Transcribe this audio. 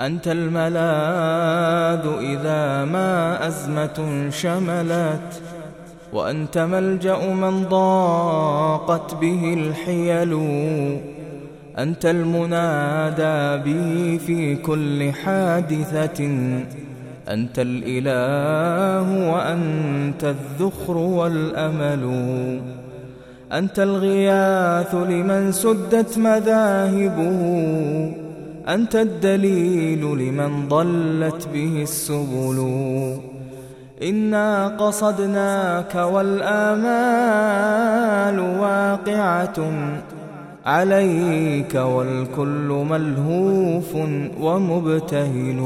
أنت الملاذ إذا ما أزمة شملت وأنت ملجأ من ضاقت به الحيل. أنت المنادى به في كل حادثة. أنت الإله وأنت الذخر والأمل. أنت الغياث لمن سدت مذاهبه. أنت الدليل لمن ضلت به السبل. إنا قصدناك والآمال واقعة عليك والكل ملهوف ومبتهل.